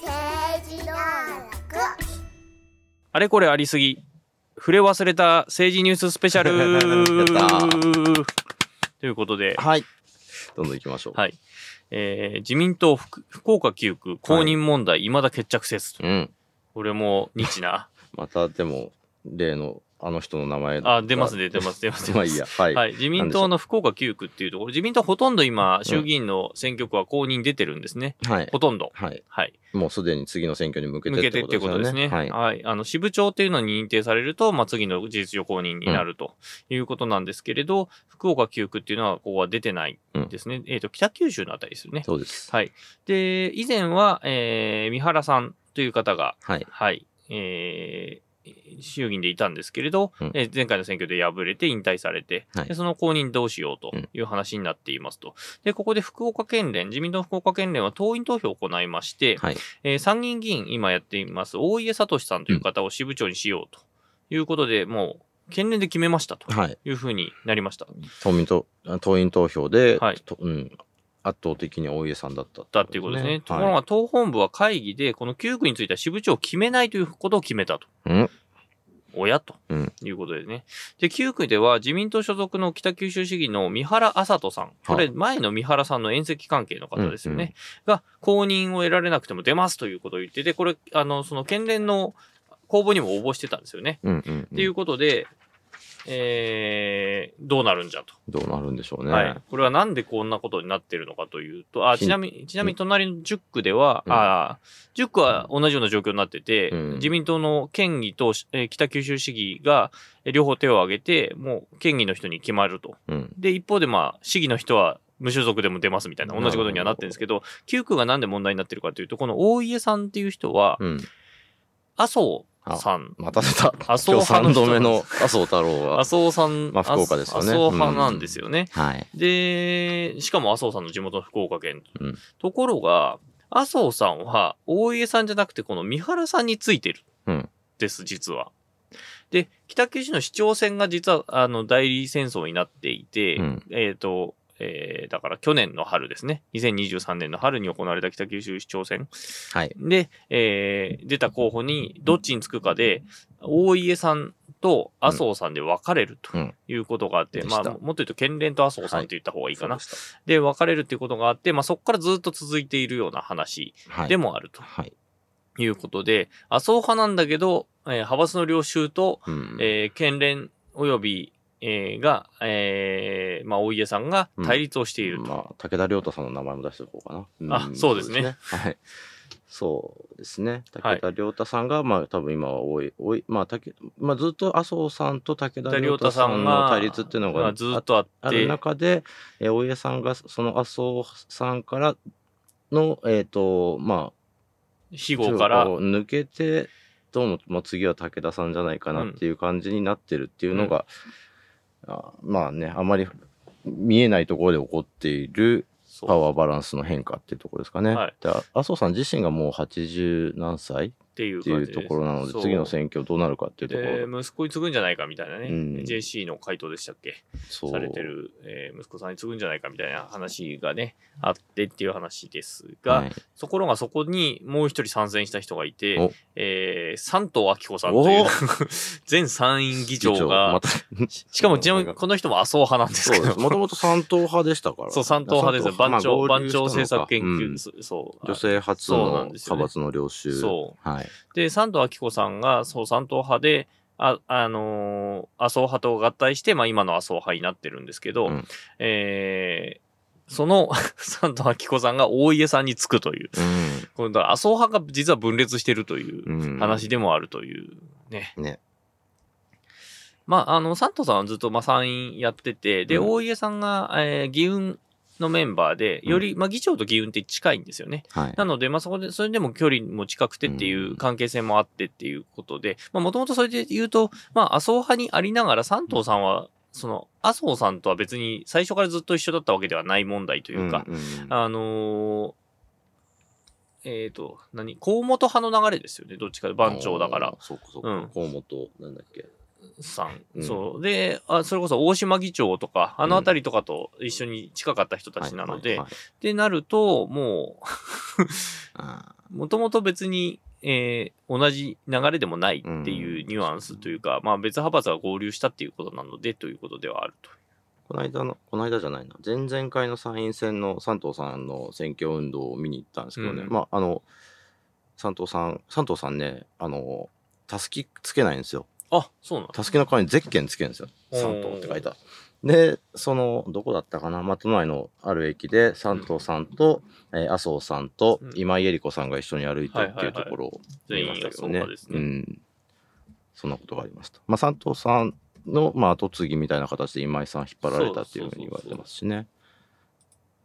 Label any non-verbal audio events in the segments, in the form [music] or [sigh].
政治道楽あれこれありすぎ。触れ忘れた政治ニューススペシャル [laughs] ということで、はい。どんどん行きましょう。はい。えー自民党福福岡9区公認問題、未だ決着せずと。うん。これも日な。[laughs] またでも、例のあの人の名前あ、出ますね、出ます、出ます。出 [laughs] まあいいや。はい。はい。自民党の福岡9区っていうところ、自民党ほとんど今、衆議院の選挙区は公認出てるんですね。はい。ほとんど。はい。はい。もうすでに次の選挙に向けて向けてっていうことですね。ははいい。あの、支部長っていうのに認定されると、まあ、次の事実上公認になるということなんですけれど、福岡9区っていうのは、ここは出てないんですね。えっ、と、北九州のあたりですよね。そうです。はい。で、以前は、えー、三原さんという方が、はい。はい、えー、衆議院でいたんですけれど、うんえー前回の選挙で敗れて引退されて、はいでその後任どうしようという話になっていますと。で、ここで福岡県連、自民党福岡県連は党員投票を行いまして、はい。えー参議院議員、今やっています、大家聡さんという方を支部長にしようということで、もう、県連で決めましたとはい。いうふうになりました。党民と、党員投票で、はいとうん。圧倒的に大家さんだっただっていうことですね。ところはが、党本部は会議で、この9区については支部長を決めないということを決めたと。い。うん。親とうんいうことでね。で、9区では自民党所属の北九州市議の三原麻人さん。これ、前の三原さんの遠赤関係の方ですよね。が、公認を得られなくても出ますということを言ってて、これ、あの、その県連の公募にも応募してたんですよね。うんうん。っていうことで、えー、どうなるんじゃと。どうなるんでしょうね。はい。これはなんでこんなことになってるのかというと、あ、ひちなみに、ちなみに隣の10区では、うんあ10区は同じような状況になってて、うん自民党の県議と、えー北九州市議がえー両方手を挙げて、もう県議の人に決まると。うん。で、一方でまあ、市議の人は無所属でも出ますみたいな、同じことにはなってるんですけど、9区がなんで問題になってるかというと、この大家さんっていう人は、うん。麻生さん、また出た。麻生今日3派の人度目の麻生太郎が麻。生さん、まあ福岡ですよね麻生派なんですよね。はい。で、しかも麻生さんの地元の福岡県。うんところが、麻生さんは大家さんじゃなくてこの三原さんについてる。うんです、実は。で、北九州の市長選が実は、あの、代理戦争になっていて、うんえっ、と、えーだから去年の春ですね。2023年の春に行われた北九州市長選。はい。で、えー出た候補にどっちにつくかで、大家さんと麻生さんで分かれるとうんいうことがあって、でしたまあ、もっと言うと県連と麻生さんって言った方がいいかな。そうで分かれるっていうことがあって、まあ、そこからずっと続いているような話。でもあるとはい。いうことで、麻生派なんだけど、えー派閥の領袖と、うん。えー県連及び、えーが、えーまあ、大家さんが対立をしていると。まあ、武田良太さんの名前も出しておこうかな。あそうですね。はい。そうですね。はい。武田良太さんが、まあ、多分今は多い、多い、まあ、武まあ、ずっと麻生さんと武田良太さんの対立っていうのがまあずっとあって。ある、中で、えー、大家さんが、その麻生さんからの、えっ、と、ま死あ、後から、抜けて、どうも、まあ、次は武田さんじゃないかなっていう感じになってるっていうのが、あまあね、あまり見えないところで起こっているパワーバランスの変化っていうところですかね。はい麻生さん自身がもう80何歳っていう感じところなので、次の選挙どうなるかっていうとこで、ろ。息子に継ぐんじゃないかみたいなね、うん JC の回答でしたっけ？されてる、えー息子さんに継ぐんじゃないかみたいな話がね、あってっていう話ですが、はいところがそこにもう一人参戦した人がいてお、えー、山東明子さんというお [laughs] 前参院議長が、また [laughs] しかもちなみにこの人も麻生派なんですけど。もともと三党派でしたから。[laughs] そう、三党派ですよ。番長、番長政策研究、うんそう。女性初の派閥の領袖。。そうはい。で、山東明子さんが、そう、三党派で、あ、あのー麻生派と合体して、まあ今の麻生派になってるんですけど、うんえーその山東明子さんが大家さんにつくという、これだから麻生派が実は分裂してるといううん。うん。話でもあるというね。ね。まあ、あの、山東さんはずっとまあ参院やってて、で、うん大家さんが、えー議運のメンバーで、より、まあ議長と議運って近いんですよね。はい。なので、まあ、そこで、それでも距離も近くてっていう関係性もあってっていうことで、まあ、もともとそれで言うと、まあ、麻生派にありながら、山東さんは、その、麻生さんとは別に最初からずっと一緒だったわけではない問題というか、うんうんあのーえっ、と、何？河本派の流れですよね。どっちかで番長だからそうかそうか。うん河本、なんだっけ？さん、うん。そう。で、あそれこそ大島議長とか、あの辺りとかと一緒に近かった人たちなので、ってなると、もあう、もともと別に、えー同じ流れでもないっていうニュアンスというか、まあ別派閥が合流したっていうことなのでということではあると。この間の、この間じゃないな、前々回の参院選の山東さんの選挙運動を見に行ったんですけどね、うん。まあ、あの、山東さん、山東さんね、あの、たすきつけないんですよ。あ、そうなんだ。たすきの代わりにゼッケンつけるんですよ。おー山東って書いた。で、その、どこだったかな、まあ、都内のある駅で、山東さんと、えー麻生さんとうん今井絵理子さんが一緒に歩いてるっていうところを見ましたけどね。うですねうん。そんなことがありました。まあ、山東さんの、まあ、後継ぎみたいな形で今井さん引っ張られたっていうふうに言われてますしね。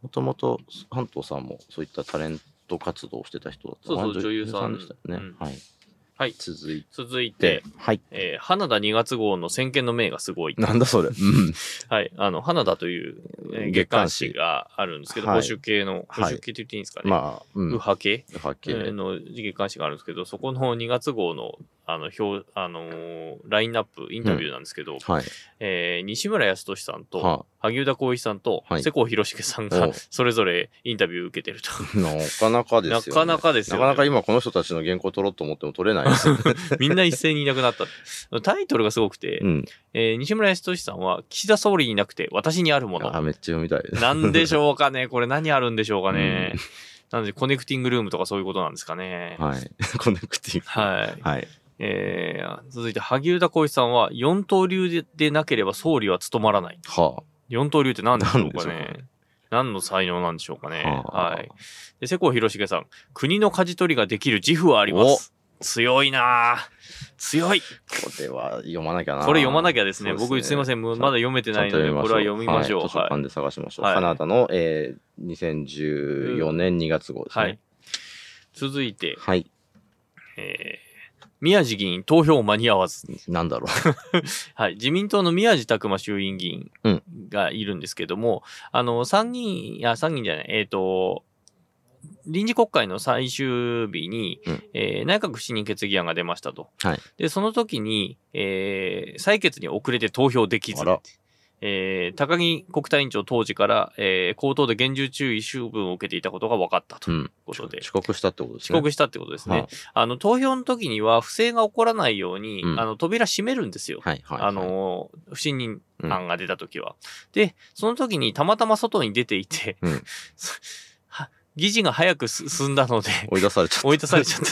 もともと、山東さんもそういったタレント活動をしてた人だったそうそうまあ女優さんでしたよね。うんはい。はい。続い続いてて、、はい。えー花田2月号の先見の明がすごい。なんだそれ。[laughs] うん。はい。あの、花田という、えー月月刊刊誌誌があるんですけど、はい保守系の、保はい守系って言っていいんですかね。まあ、うん。右派系はっきり。えーの月刊誌があるんですけど、そこの2月号の、あの、表、あのーラインナップ、インタビューなんですけど、はい。えー西村康稔さんと、は萩生田光一さんと、はい世耕弘成さんおがう、それぞれインタビューを受けてると。[laughs] なかなかですよ、ね。なかなかですよねなかなか今この人たちの原稿取ろうと思っても取れないですよね。[laughs] みんな一斉にいなくなった。タイトルがすごくて、うん。えー西村康稔さんは、岸田総理にいなくて私にあるもの。あ、めっちゃ読みたいです。なんでしょうかね [laughs] これ何あるんでしょうかね、うんなので、コネクティングルームとかそういうことなんですかね。はい。コネクティング。はい。はい。えー続いて、萩生田光一さんは、四刀流ででなければ総理は務まらない。は四刀流って何でしょうかね。何の才能なんでしょうかね。はあはい。で、世耕弘成さん、国の舵取りができる自負はあります。強いなぁ強い。これは読まなきゃな。これ読まなきゃですね。そう僕、すいません。まだ読めてなんいので、これは読みましょう。はい図書館で探しましょう。はいカナダの、えー、2014年2月号ですはい。ね。続いて、はい。えー宮地議員投票間に合わず。なんだろはい。自民党の宮地拓馬衆院議員うんがいるんですけども、あの、参議院、いや、参議院じゃない、えっ、と、臨時国会の最終日に、うんえー内閣不信任決議案が出ましたと。はいで、その時に、えー採決に遅れて投票できずえー高木国対委員長当時から、えー口頭で厳重注意処分を受けていたことが分かったとう。いううん。ことで、遅刻したってことですね。遅刻したってことですね。はあの、投票の時には不正が起こらないように、うんあの、扉閉めるんですよ。はいはい。あ、の、不信任うん案が出た時は。で、その時にたまたま外に出ていて、うん [laughs] は議事が早く進んだので、追い出されちゃった。[laughs] 追い出されちゃった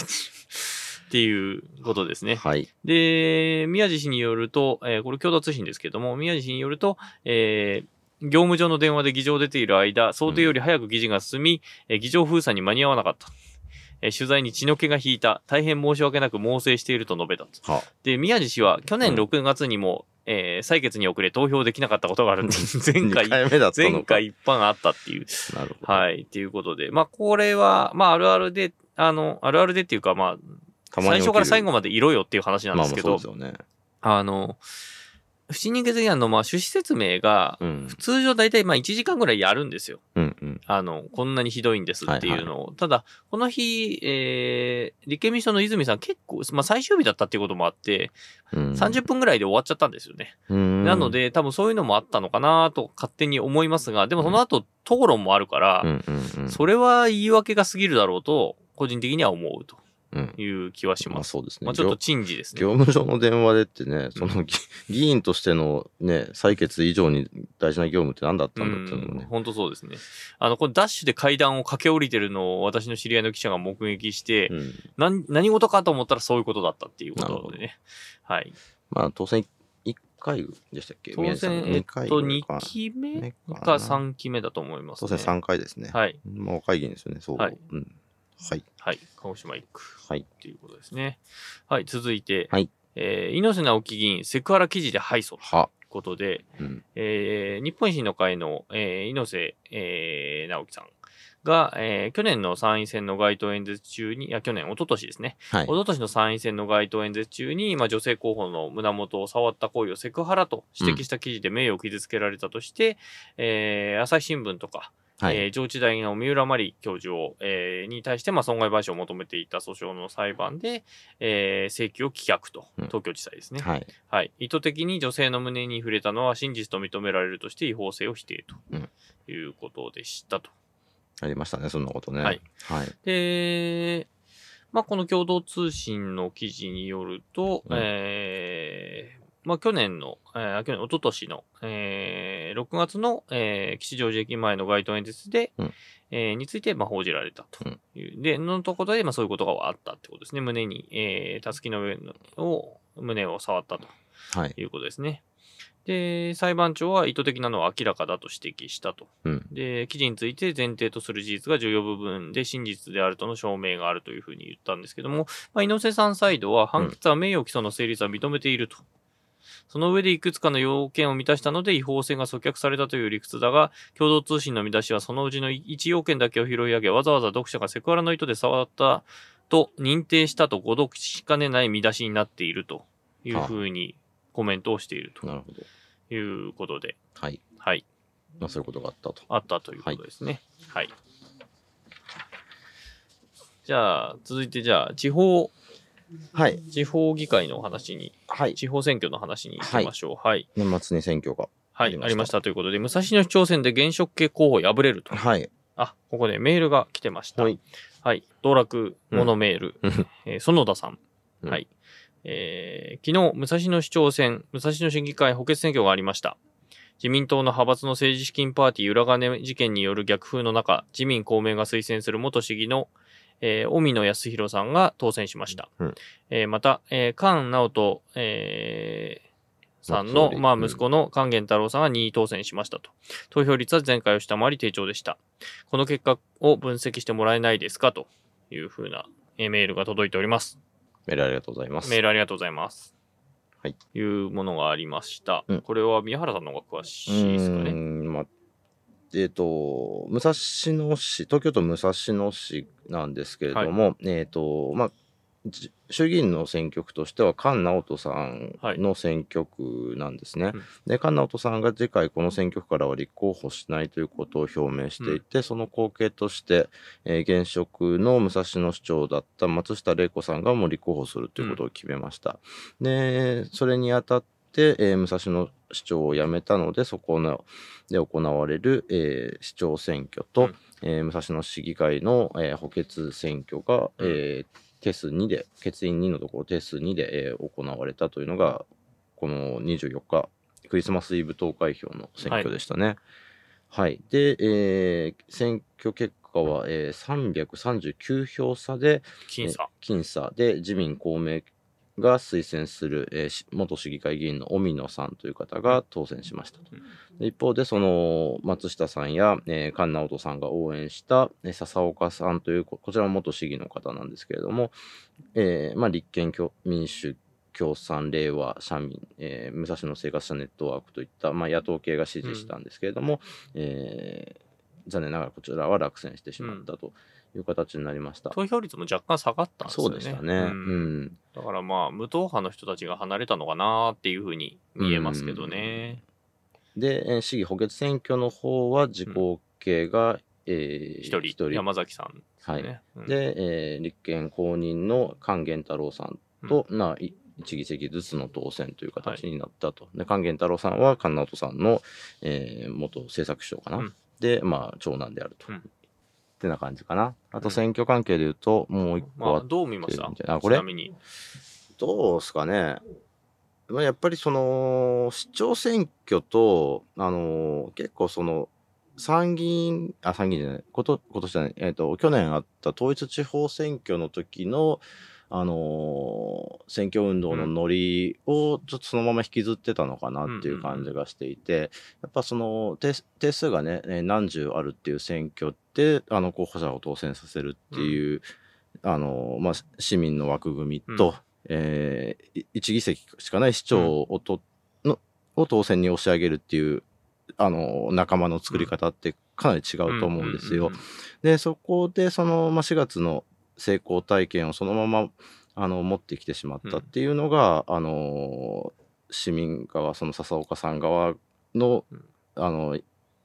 っていうことですね。はい。で、宮地氏によると、えーこれ共同通信ですけども、宮地氏によると、えー業務上の電話で議場を出ている間、想定より早く議事が進み、えー議場封鎖に間に合わなかった。えー取材に血の気が引いた。大変申し訳なく猛省していると述べたと。はで、宮地氏は去年うん6月にも、えー採決に遅れ投票できなかったことがあるっていう、[laughs] 前回2、回目だったのか。前回一般あったっていう。なるほど。はい。っていうことで。まあ、これは、まあ、あるあるで、あの、あるあるでっていうか、まあ、最初から最後までいろよっていう話なんまあですけど、まあね。あの、不信任決議案の、まあ、趣旨説明が、うん。通常大体、まあ、1時間ぐらいやるんですよ。うんうん。あの、こんなにひどいんですっていうのを。ただ、この日、えー、立憲民主党の泉さん結構、まあ、最終日だったっていうこともあって、うん、30分ぐらいで終わっちゃったんですよね。分なの、で、多分そういうのもあったのかなと勝手に思いますが、でもその後、討論もあるから。それは言い訳が過ぎるだろうと、個人的には思うとうん。いう気はしまます。あそうですね。まあちょっと珍事ですね。業務上の電話でってね、その議 [laughs] 議員としてのね、採決以上に大事な業務って何だったんだっていうのもね。本当そうですね。あの、このダッシュで階段を駆け下りてるのを私の知り合いの記者が目撃して、うん。何事かと思ったらそういうことだったっていうことでね。はい。まあ当選1回でしたっけ？当選、えっと、2期目目かかな3期目だと思います、ね。当選3回ですね。はい。まあ若い議員ですよね、そう。はいうん。はい。はい。鹿児島1区。はい。っていうことですね。はい。続いて、はいえー、猪瀬直樹議員、セクハラ記事で敗訴というは。ことで、うん。えー日本維新の会の、えー猪瀬、えー直樹さんが、えー去年の参院選の街頭演説中に、いや、去年、一昨年ですね。はい一。昨年の参院選の街頭演説中に、まあ、女性候補の胸元を触った行為をセクハラと指摘した記事で名誉を傷つけられたとして、えー朝日新聞とか、はい。えー上智大の三浦真理教授を、えーに対して、まあ、損害賠償を求めていた訴訟の裁判で、えー請求を棄却と、うん東京地裁ですね。はい。はい。意図的に女性の胸に触れたのは真実と認められるとして違法性を否定うんということでしたと。ありましたね、そんなことね。はい。はい。で、まあ、この共同通信の記事によると、うんえーまあ、去年の、えー去年、一昨年の、えー6月の、えー吉祥寺駅前の街頭演説で、うんえーについて、まあ、報じられたという。で、のところで、まあ、そういうことがあったってことですね。胸に、えー、たすきの上のを、胸を触ったとはい。いうことですね。で、裁判長は意図的なのは明らかだと指摘したと。うん。で、記事について前提とする事実が重要部分で真実であるとの証明があるというふうに言ったんですけども、まあ、猪瀬さんサイドは判決は名誉毀損の成立は認めていると。その上でいくつかの要件を満たしたので違法性が阻却されたという理屈だが、共同通信の見出しはそのうちの1要件だけを拾い上げ、わざわざ読者がセクハラの意図で触ったと認定したと誤読しかねない見出しになっているというふうにコメントをしているとなるほど。いうことで、はい。はい。まあ、そういうことがあったと。あったということですね。はい。じゃあ、続いてじゃあ、地方、はい。地方議会の話に、はい。地方選挙の話に行きましょう。はい。年末に選挙が。はい、ありましたありましたということで、武蔵野市長選で現職系候補敗れると。はい。あ、ここでメールが来てました。はい。はい。道楽モノメール、うんえー園田さん。うんはい。えー昨日、武蔵野市長選、武蔵野市議会補欠選挙がありました。自民党の派閥の政治資金パーティー裏金事件による逆風の中、自民公明が推薦する元市議の、えー、尾身野康弘さんが当選しました。うんえーまた、えー、菅直人、えーさんの、まあ、息子の菅源太郎さんが2位当選しましたと。投票率は前回を下回り低調でした。この結果を分析してもらえないですか？というふうなえーメールが届いております。メールありがとうございます。メールありがとうございます。はい。いうものがありました。うんこれは宮原さんの方が詳しういですかね。まあ、えっ、と、武蔵野市、東京都武蔵野市なんですけれども、えっ、と、まあ、じ衆議院の選挙区としては菅直人さんの選挙区なんですね。うん。で菅直人さんが次回この選挙区からは立候補しないということを表明していて、その後継として、えー現職の武蔵野市長だった松下玲子さんがもう立候補するということを決めました。でそれにあたって、えー武蔵野市長を辞めたのでそこので行われる、えー市長選挙と、うんえー武蔵野市議会の、えー補欠選挙が、うんえー定数2で欠員2のところ定数2で、えー行われたというのがこの24日クリスマスイブ投開票の選挙でしたね。はい、で、えー選挙結果は、えー339票差で僅差。僅差で自民公明が推薦する、えーし元市議会議員の荻野さんという方が当選しましたと。で一方でその松下さんや、えー菅直人さんが応援した、えー笹岡さんというここちらも元市議の方なんですけれども、えーまあ、立憲共民主共産令和社民、えー武蔵野生活者ネットワークといった、まあ、野党系が支持したんですけれども、えー残念ながらこちらは落選してしまったという形になりました。投票率も若干下がったんですよね。そうでしたね。ううんんだからまあ、無党派の人たちが離れたのかなっていうふうに見えますけどね。で、えー市議補欠選挙の方は自公系が、えー一、人山崎さんですはいね。うんで、えー立憲公認の菅源太郎さんと、まあ、い1議席ずつの当選という形になったと。で菅源太郎さんは菅直人さんの、えー元政策秘書かな。うんで、まあ、長男であると。うんってな感じかな。あうんと選挙関係で言うと、もう一個あまあ、どう見ました？あこれ？ちなみに。どうですかね。まあ、やっぱりその市長選挙と、あの結構その参議院、あ、参議院じゃない、こと今年じゃない、えっ、と、去年あった統一地方選挙の時の、あの選挙運動のノリをちょっとそのまま引きずってたのかなっていう感じがしていて、やっぱその定定数がね、えー何十あるっていう選挙で、あの候補者を当選させるっていう、あのまあ、市民の枠組みと、うん。えーい一議席しかない市長をと、のを当選に押し上げるっていうあの仲間の作り方ってかなり違うと思うんですよ。うんうんでそこでその、まあ、4月の成功体験をそのままあの持ってきてしまったっていうのが、あの市民側その笹岡さん側の,、うんあの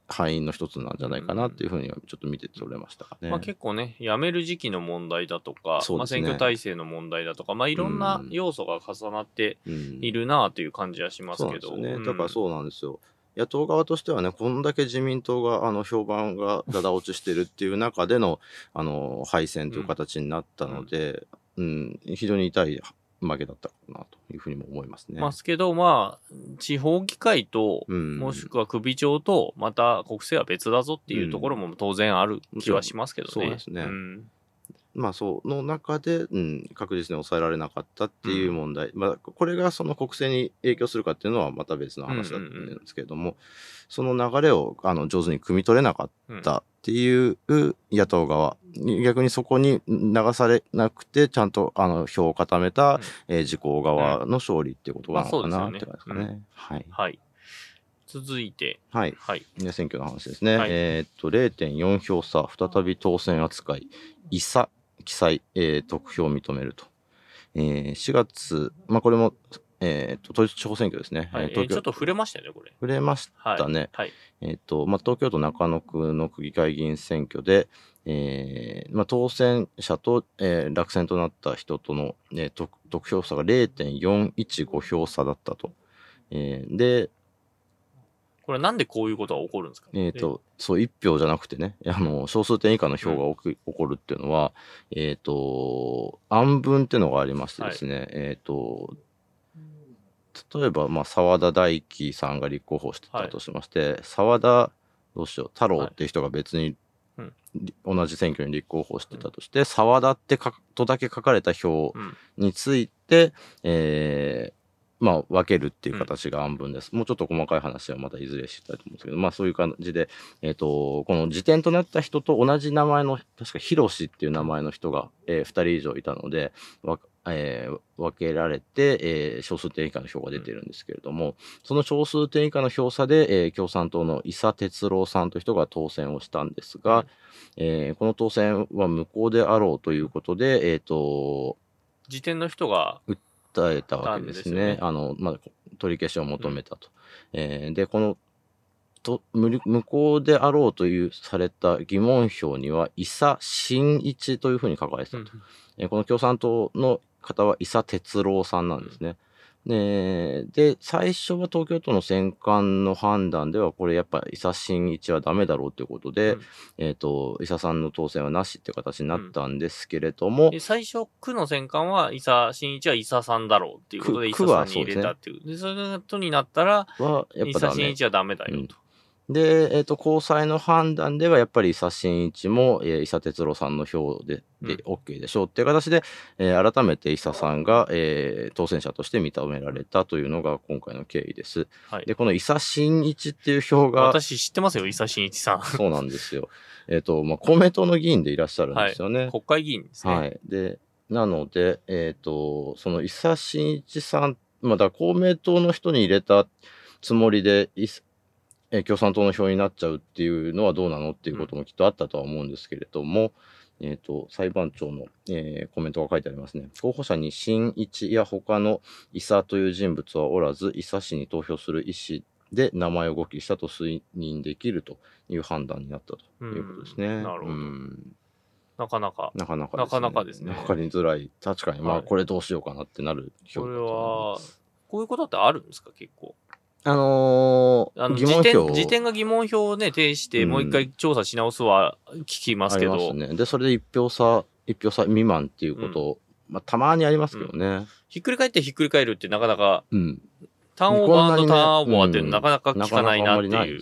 敗因の一つなんじゃないかなっていうふうにはちょっと見て取れましたかね。まあ、結構ね、辞める時期の問題だとか、まあ、選挙体制の問題だとか、まあ、いろんな要素が重なってうんいるなという感じはしますけど。ね。うんだからそうなんですよ。野党側としてはね、こんだけ自民党があの評判がだだ落ちしてるっていう中でのあの敗戦という形になったので、うん非常に痛い負けだったかなというふうにも思いますね。ますけど、まあ、地方議会と、うんもしくは首長と、また国政は別だぞっていうところも当然ある気はしますけどね。そうですねんまあ、その中で、うん、確実に抑えられなかったっていう問題、まあ、これがその国政に影響するかっていうのはまた別の話だと思うんですけれども、その流れをあの上手に汲み取れなかったっていう野党側、逆にそこに流されなくて、ちゃんとあの票を固めた、うんえー自公側の勝利っていうことなのかなって感じですかね。はい。はい。続いて、はい。はい。ね、選挙の話ですね。はいえーっと、0.4票差、再び当選扱い、いさ、記載、えー得票を認めると。えー4月、まあ、これも、えーっと、統一地方選挙ですね。はい東京ちょっと触れましたよね、これ。触れましはい。たね。はい。えーっと、まあ、東京都中野区の区議会議員選挙で、えーまあ、当選者と、えー落選となった人との、えー得得票差が0.415票差だったと。えーで、これなんでこういうことが起こるんですか？えっ、と、そう、1票じゃなくてね、あの、小数点以下の票が起こるっていうのは、えっ、と、案文っていうのがありましてですね、えっ、と、例えば、まあ、沢田大樹さんが立候補してたとしまして、沢田、どうしよう、太郎っていう人が別に、うん。り同じ選挙に立候補してたとして、沢田ってかとだけ書かれた票うん。について、えーまあ、分けるっていう形が案文です。もうちょっと細かい話はまたいずれしたいと思うんですけど、まあそういう感じで、えっ、と、この辞典となった人と同じ名前の、確かヒロシっていう名前の人が、え2人以上いたので、わえー分けられて、えー少数点以下の票が出てるんですけれども、その少数点以下の票差で、えー共産党の伊佐哲郎さんという人が当選をしたんですが、えーこの当選は無効であろうということで、えっ、と、時点の人が、訴えたわけですね。すよねあの、まあ、取り消しを求めたと。えーで、この、と無無効であろうというされた疑問票には、伊佐真一というふうに書かれてたと。えーこの共産党の方は伊佐哲郎さんなんですね。でで、最初は東京都の選管の判断では、これやっぱ伊佐真一はダメだろうということで、うんえっ、と、伊佐さんの当選はなしって形になったんですけれども、で最初、区の選管は、伊佐真一は伊佐さんだろうっていうことで、伊区佐さんに入れたっていう。で、それの後になったら、はやっ伊。佐真一はダメだよと。で、えっ、と、高裁の判断では、やっぱり伊佐真一も、えー、伊佐哲郎さんの票で、で、うん OK でしょうっていう形で、えー改めて伊佐さんが、えー当選者として認められたというのが今回の経緯です。はいで、この伊佐真一っていう票が、私知ってますよ、伊佐真一さん。[laughs] そうなんですよ。えっと、まあ、公明党の議員でいらっしゃるんですよね。国会議員ですね。はい。で、なので、えっ、と、その伊佐真一さん、まあ、だ公明党の人に入れたつもりで、えー共産党の票になっちゃうっていうのはどうなのっていうこともきっとあったとは思うんですけれども、えっ、と、裁判長の、えーコメントが書いてありますね。候補者に新一や他の伊佐という人物はおらず、伊佐氏に投票する意思で名前を誤記したと推認できるという判断になったということですね。うんなるほどうんなかなか。なかなかなかなかですねわかりづらい。確かに、まあ、はいこれどうしようかなってなるこれ票だと思いはます、こういうことってあるんですか、結構。あのーあの疑問票時点が疑問票をね、呈して、うんもう一回調査し直すは聞きますけど、ありますね。で、それで一票差、一票差未満っていうこと、まあ、たまにありますけどね。ひっくり返ってひっくり返るってなかなか、うん。ターンオーバーこんなにねターンオーバーってうんなかなか聞かないなっていう。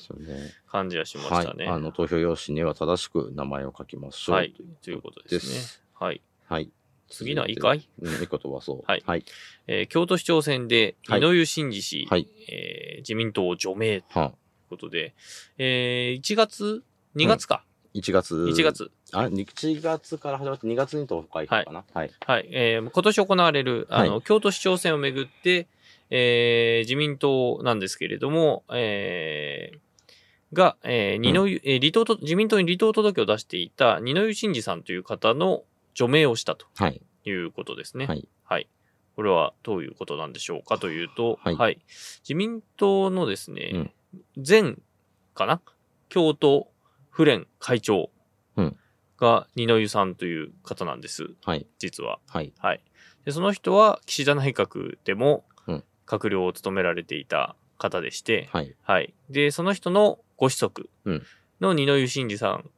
感じはしまはいした。ね。あの、投票用紙には正しく名前を書きましょう。はい。ということですね。はい。はい。次のはいいかいうん、いいことはそう。はいはい。えー京都市長選で、はい井上真司氏、はいえー自民党を除名というはことで、えー1月 ?2 月か、1月。1。月。あ、1月から始まって2月に投開票かな？はい。はい。えー今年行われる、あの、は京都市長選をめぐって、えー自民党なんですけれども、えーが、えー二の湯、えー離党と、自民党に離党届を出していた二の湯真司さんという方の除名をしたとはい。いうことですね。はい。はい。これはどういうことなんでしょうかというと、はい自民党のですね、前かな？京都府連会長うんが二の湯さんという方なんです、はい。実は。はい。はい。で、その人は岸田内閣でもうん閣僚を務められていた方でして、はい。はい。で、その人のご子息うんの二の湯真司さん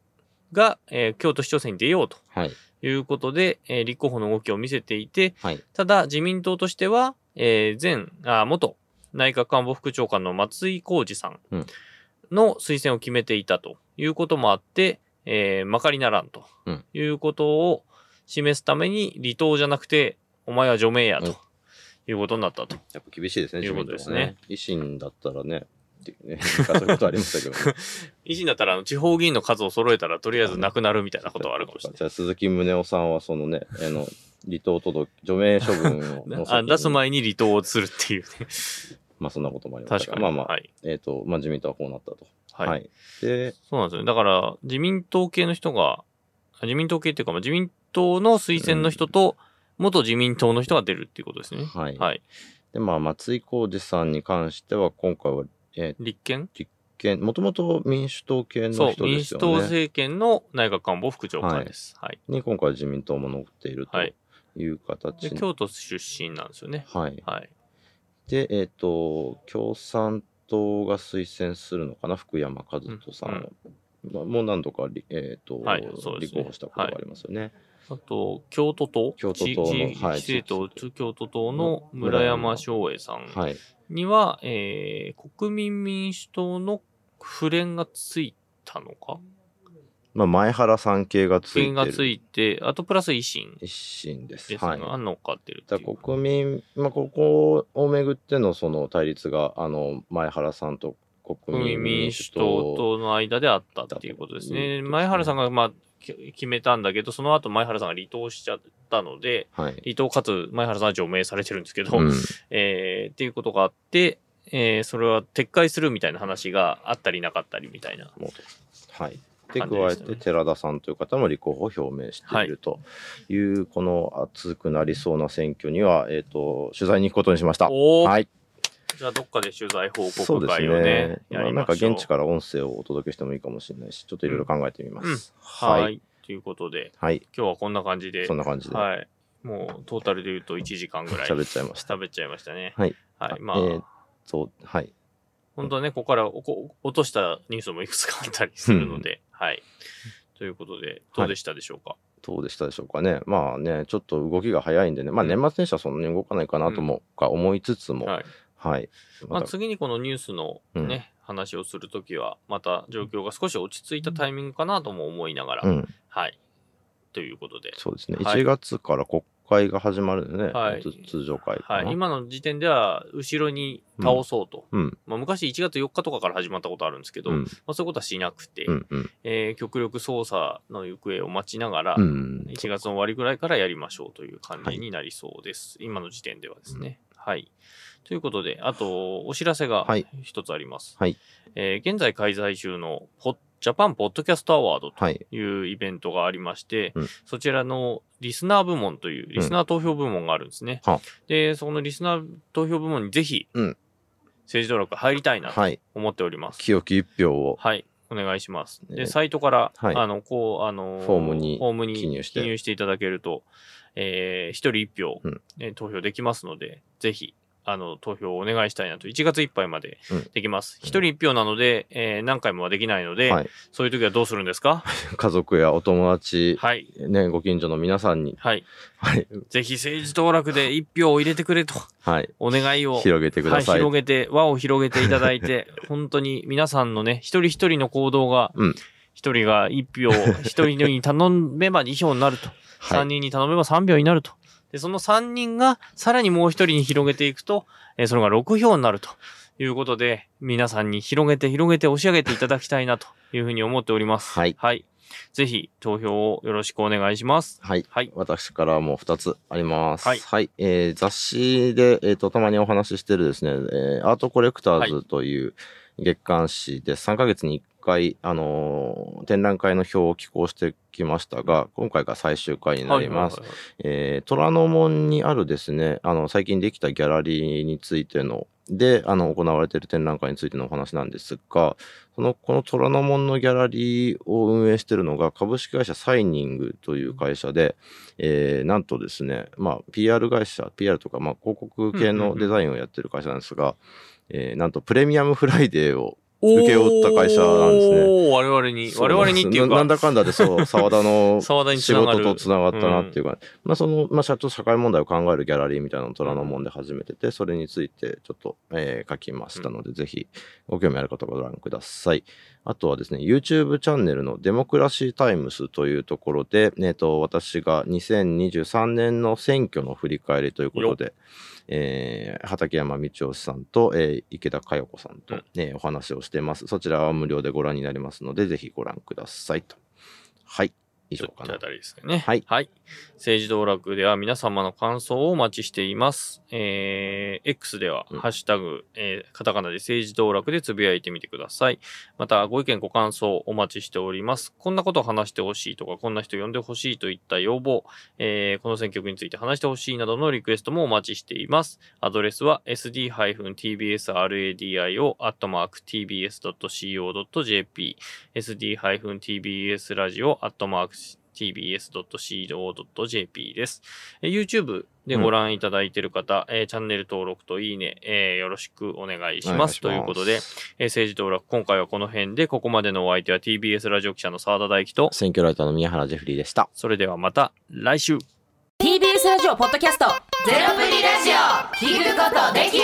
が、えー京都市長選に出ようとはい。いうことで、えー立候補の動きを見せていて、はい。ただ自民党としては、えー前、あ、元内閣官房副長官の松井浩二さんうんの推薦を決めていたということもあって、えーまかりならんとうんいうことを示すために離党じゃなくて、お前は除名やうんということになったと。やっぱ厳しいですね、いうことですね。維新だったらね、っていうね、そういうことありましたけどね。[laughs] 維新だったらあの地方議員の数を揃えたらとりあえずなくなるみたいなことはあるかもしれない。[laughs] じゃあ鈴木宗男さんはそのね、あの、離党届、除名処分を [laughs] のあ出す前前に離党をするっていうね。まあそんなこともありまし確かに。まあまあ、はい。えっ、と、まあ自民党はこうなったと。はい。で、そうなんですよね。だから、自民党系の人が、あ自民党系っていうか、まあ、自民党の推薦の人と、元自民党の人が出るっていうことですね。はい。はい。で、まあ松井浩二さんに関しては今回は、え立憲？ー、県、もともと民主党系のそう、人で民主党すよね。政権の内閣官房副長官です。はい。に今回自民党も乗っているとはいいう形で、京都出身なんですよね。はい。はい。で、えっ、と、共産党が推薦するのかな、福山和人さんを。まあ、もう何度かり、えっ、と、はいね立候補したことがありますよね。あと、京都党？京都党の京都党の村山翔英さんはい。には、えー、国民民主党の府連がついたのか？まあ、前原さん系がついてがついて、あとプラス維新一心です。ですはい。かってる。国民、まあ、ここをめぐってのその対立が、あの、前原さんと国国民民主主党党との間であったっていうことですね。前原さんが、まあ、き決めたんだけど、その後前原さんが離党しちゃったので、はい。離党かつ前原さんは除名されてるんですけど、うんえーっていうことがあって、えーそれは撤回するみたいな話があったりなかったりみたいな。はい。で、感加えて、寺田さんという方も立候補を表明しているという、この熱くなりそうな選挙には、えっ、と、取材に行くことにしました。はい。じゃあどっかで取材報告会をね、ね。やまあなんかりましょう。現地から音声をお届けしてもいいかもしれないし、ちょっといろいろ考えてみます。はい。はい。ということで、はい。今日はこんな感じで、そんな感じではい。もうトータルで言うと1時間ぐらい喋っちゃいました。喋っちゃいましたね。はい。はい。まあ、えーそう、はい。本当はね、ここからおこ落としたニュースもいくつかあったりするので、はい。ということで、どうでしたでしょうか？どうでしたでしょうかね。まあね、ちょっと動きが早いんでね、まあうん年末年始はそんなに動かないかなとも、か思いつつも、はい。はい。まあ、た次にこのニュースのね、話をするときは、また状況が少し落ち着いたタイミングかなとも思いながら、うん、はい。ということで、そうですね。はい1月から国会が始まるんでね、はいつ通常会。はい。今の時点では、後ろに倒そうと。うん、まあ、昔1月4日とかから始まったことあるんですけど、うん、まあ、そういうことはしなくて、うん、うん、えー極力捜査の行方を待ちながら、うん。1月の終わりぐらいからやりましょうという感じになりそうです。今の時点ではですね。はい。ということで、あと、お知らせがはい一つあります。はいえー現在開催中のポッジャパンポッドキャストアワードとはい。いうイベントがありまして、うんそちらのリスナー部門というリスナー投票部門があるんですね。はで、そのリスナー投票部門にぜひ、うん政治登録入りたいなとはい。思っております。清き一票を。はい。お願いします。で、ねサイトから、はいあの、こう、あのフォームにフォームに記入していただけると、えー、一人一票、うんえー投票できますので、ぜひ、あの、投票をお願いしたいなと、1月いっぱいまでうんできます。一、人一票なので、えー何回もはできないので、はい。そういう時はどうするんですか？[laughs] 家族やお友達、はい。ね、ご近所の皆さんに、はい。はい。ぜひ政治登録で一票を入れてくれと、はい。お願いを。広げてくださ。はいい、広げて、輪を広げていただいて、[laughs] 本当に皆さんのね、一人一人の行動が、うん一人が一票、[laughs] 一人に頼めば二票になると。はい三人に頼めば三票になると。で、その三人がさらにもう一人に広げていくと、えーそれが六票になるということで、皆さんに広げて広げて押し上げていただきたいなというふうに思っております。はいはい。ぜひ投票をよろしくお願いします。はい。はい。私からも2つあります。はいえー雑誌で、えーと、たまにお話ししてるですね、えーアートコレクターズという月刊誌で3ヶ月に1回、あのー展覧会の表を寄稿してきましたが、今回が最終回になります。虎ノ門にあるですね、あの、最近できたギャラリーについての、であの行われている展覧会についてのお話なんですがそのこの虎ノ門のギャラリーを運営しているのが株式会社サイニングという会社で、えーなんとですね、まあ、PR 会社 PR とか、まあ、広告系のデザインをやってる会社なんですが、えーなんとプレミアムフライデーを請け負った会社なんですね。我々に、我々にっていうか、ななんだかんだでそう [laughs] 澤田の沢田に仕。事とつながったなっていうか、まあその、まあ、社長社会問題を考えるギャラリーみたいなのを虎ノ門で始めてて、それについてちょっと、えー書きましたので、ぜひご興味ある方はご覧ください。あとはですね、YouTube チャンネルのデモクラシータイムスというところで、えー、と私が2023年の選挙の振り返りということで、えー畠山道夫さんと、えー池田佳代子さんと、うんねお話をしています。そちらは無料でご覧になりますので、ぜひご覧くださいと。はい、以上かなたりですかね。はい政治道楽では皆様の感想をお待ちしています。えー、X では、うんハッシュタグ、えーカタカナで政治道楽でつぶやいてみてください。また、ご意見ご感想お待ちしております。こんなことを話してほしいとか、こんな人呼んでほしいといった要望、えーこの選挙区について話してほしいなどのリクエストもお待ちしています。アドレスは sd-tbsradio.tbs.co.jp sd-tbsradio.tbs.co.jp です。えー YouTube でご覧いただいている方、えーチャンネル登録といいね、えーよろしくお願いします。ということで、えー政治道楽、今回はこの辺で、ここまでのお相手は TBS ラジオ記者の澤田大樹と、選挙ライターの宮原ジェフリーでした。それではまた来週 TBS ラジオポッドキャストゼロプリラジオ聞くことできる